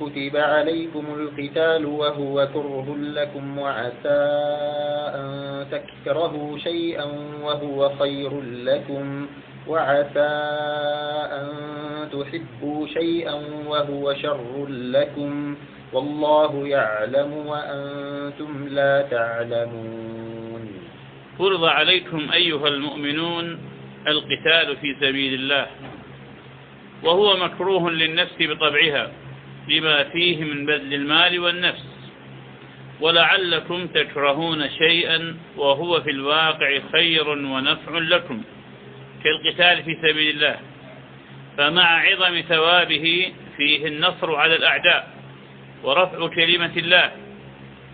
كتب عليكم القتال وهو كره لكم وعسى أن تكرهوا شيئا وهو خير لكم وعسى أن تحبوا شيئا وهو شر لكم والله يعلم وأنتم لا تعلمون. فرض عليكم أيها المؤمنون القتال في سبيل الله وهو مكروه للنفس بطبعها. لما فيه من بذل المال والنفس. ولعلكم تكرهون شيئا وهو في الواقع خير ونفع لكم. كالقتال في سبيل الله. فمع عظم ثوابه فيه النصر على الأعداء ورفع كلمة الله.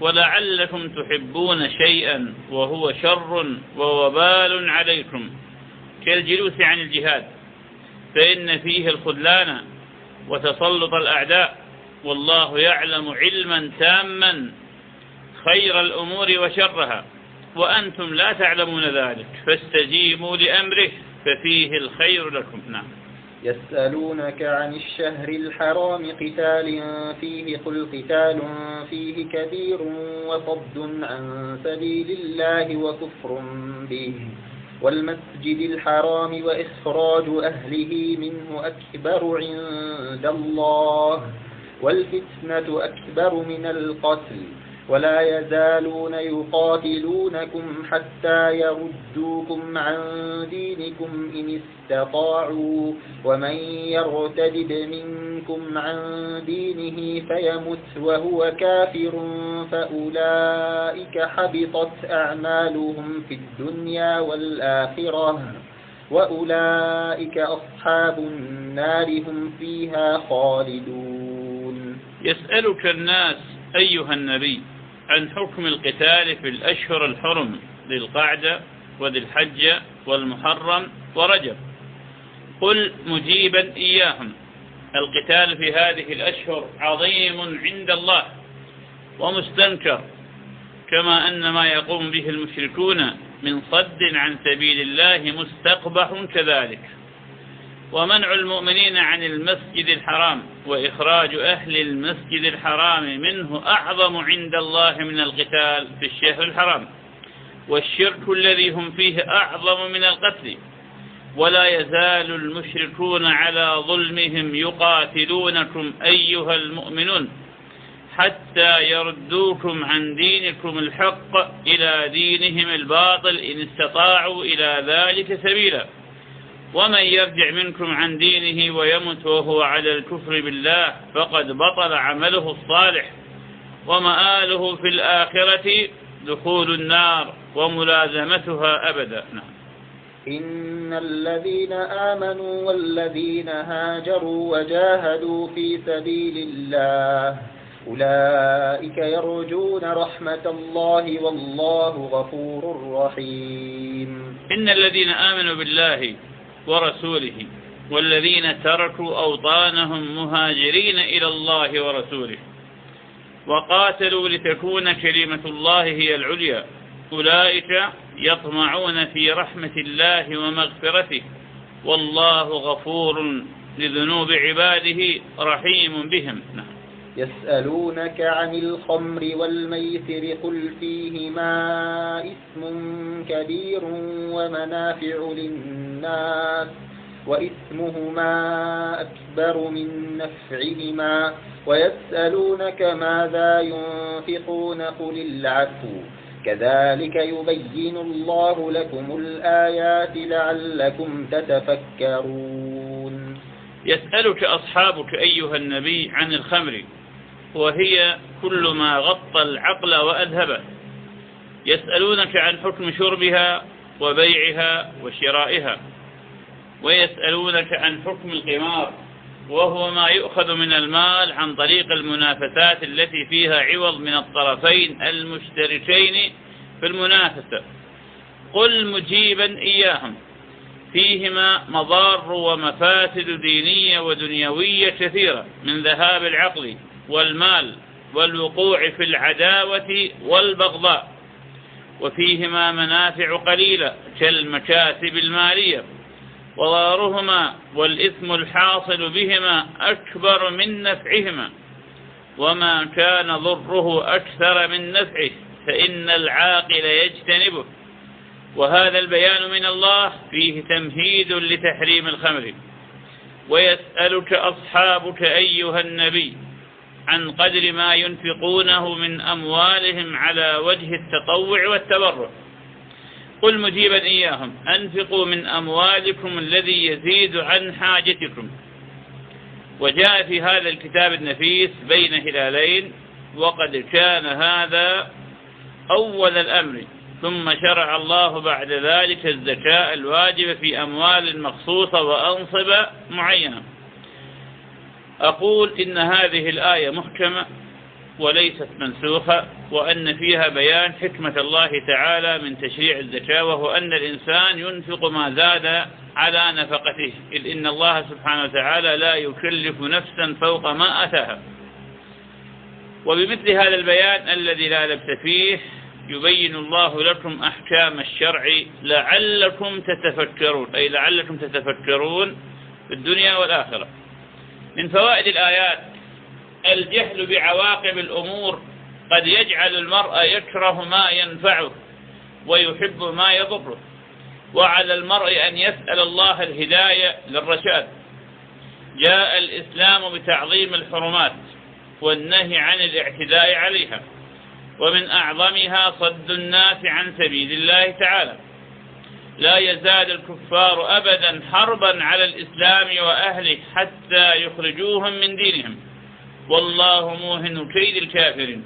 ولعلكم تحبون شيئا وهو شر ووبال عليكم. كالجلوس عن الجهاد. فإن فيه الخذلان وتسلط الأعداء والله يعلم علما تاما خير الأمور وشرها وأنتم لا تعلمون ذلك فاستجيبوا لأمره ففيه الخير لكم. نعم. يسألونك عن الشهر الحرام قتال فيه قل قتال فيه كبير وصد عن سبيل الله وكفر به. والمسجد الحرام وإخراج أهله منه أكبر عند الله والفتنة أكبر من القتل. ولا يزالون يقاتلونكم حتى يردوكم عن دينكم إن استطاعوا. ومن يرتد منكم عن دينه فيمت وهو كافر فأولئك حبطت أعمالهم في الدنيا والآخرة. وأولئك أصحاب النار هم فيها خالدون. يسألك الناس أيها النبي عن حكم القتال في الأشهر الحرم ذي القعدة وذي الحجة والمحرم ورجب. قل مجيبا إياهم. القتال في هذه الأشهر عظيم عند الله ومستنكر كما أن ما يقوم به المشركون من صد عن سبيل الله مستقبح كذلك. ومنع المؤمنين عن المسجد الحرام وإخراج أهل المسجد الحرام منه أعظم عند الله من القتال في الشهر الحرام. والشرك الذي هم فيه أعظم من القتل. ولا يزال المشركون على ظلمهم يقاتلونكم أيها المؤمنون حتى يردوكم عن دينكم الحق إلى دينهم الباطل إن استطاعوا إلى ذلك سبيلا. ومن يرجع منكم عن دينه ويمت وهو على الكفر بالله فقد بطل عمله الصالح. ومآله في الآخرة دخول النار وملازمتها أبدا. نعم. إن الذين آمنوا والذين هاجروا وجاهدوا في سبيل الله أولئك يرجون رحمة الله والله غفور رحيم. إن الذين آمنوا بالله ورسوله والذين تركوا أوطانهم مهاجرين إلى الله ورسوله وقاتلوا لتكون كلمة الله هي العليا. أولئك يطمعون في رحمة الله ومغفرته. والله غفور لذنوب عباده رحيم بهم. نعم. يسألونك عن الخمر والميسر قل فيهما إثم كبير ومنافع للناس وإثمهما أكبر من نفعهما ويسألونك ماذا ينفقون قل العفو كذلك يبين الله لكم الآيات لعلكم تتفكرون يسألك أصحابك أيها النبي عن الخمر وهي كل ما غطى العقل وأذهبه يسألونك عن حكم شربها وبيعها وشرائها ويسألونك عن حكم القمار وهو ما يؤخذ من المال عن طريق المنافسات التي فيها عوض من الطرفين المشتركين في المنافسة. قل مجيبا إياهم فيهما مضار ومفاسد دينية ودنيوية كثيرة من ذهاب العقل. والمال والوقوع في العداوة والبغضاء. وفيهما منافع قليلة كالمكاسب المالية. وضارهما والإثم الحاصل بهما أكبر من نفعهما. وما كان ضره أكثر من نفعه فإن العاقل يجتنبه. وهذا البيان من الله فيه تمهيد لتحريم الخمر. ويسألك أصحابك أيها النبي عن قدر ما ينفقونه من أموالهم على وجه التطوع والتبرع. قل مجيبا إياهم. أنفقوا من أموالكم الذي يزيد عن حاجتكم. وجاء في هذا الكتاب النفيس بين هلالين. وقد كان هذا أول الأمر. ثم شرع الله بعد ذلك الزكاة الواجبة في أموال مخصوصة وأنصبة معينة. أقول إن هذه الآية محكمة وليست منسوخة وأن فيها بيان حكمة الله تعالى من تشريع الزكاة وهو أن الإنسان ينفق ما زاد على نفقته. إذ إن الله سبحانه وتعالى لا يكلف نفسا فوق ما أتاها. وبمثل هذا البيان الذي لا لبس فيه يبين الله لكم أحكام الشرع لعلكم تتفكرون أي لعلكم تتفكرون في الدنيا والآخرة. من فوائد الآيات الجهل بعواقب الأمور قد يجعل المرء يكره ما ينفعه ويحب ما يضره وعلى المرء أن يسأل الله الهداية للرشاد. جاء الإسلام بتعظيم الحرمات والنهي عن الاعتداء عليها ومن أعظمها صد الناس عن سبيل الله تعالى. لا يزال الكفار أبدا حربا على الإسلام وأهله حتى يخرجوهم من دينهم. والله موهن كيد الكافرين.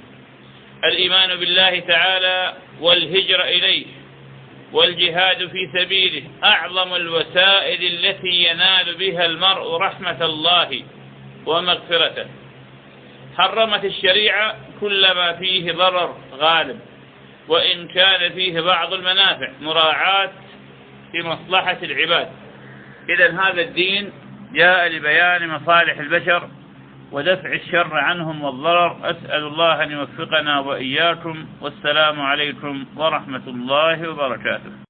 الإيمان بالله تعالى والهجر إليه والجهاد في سبيله أعظم الوسائل التي ينال بها المرء رحمة الله ومغفرته. حرمت الشريعة كل ما فيه ضرر غالب وإن كان فيه بعض المنافع مراعاة في مصلحة العباد. إذا هذا الدين جاء لبيان مصالح البشر ودفع الشر عنهم والضرر. أسأل الله أن يوفقنا وإياكم. والسلام عليكم ورحمة الله وبركاته.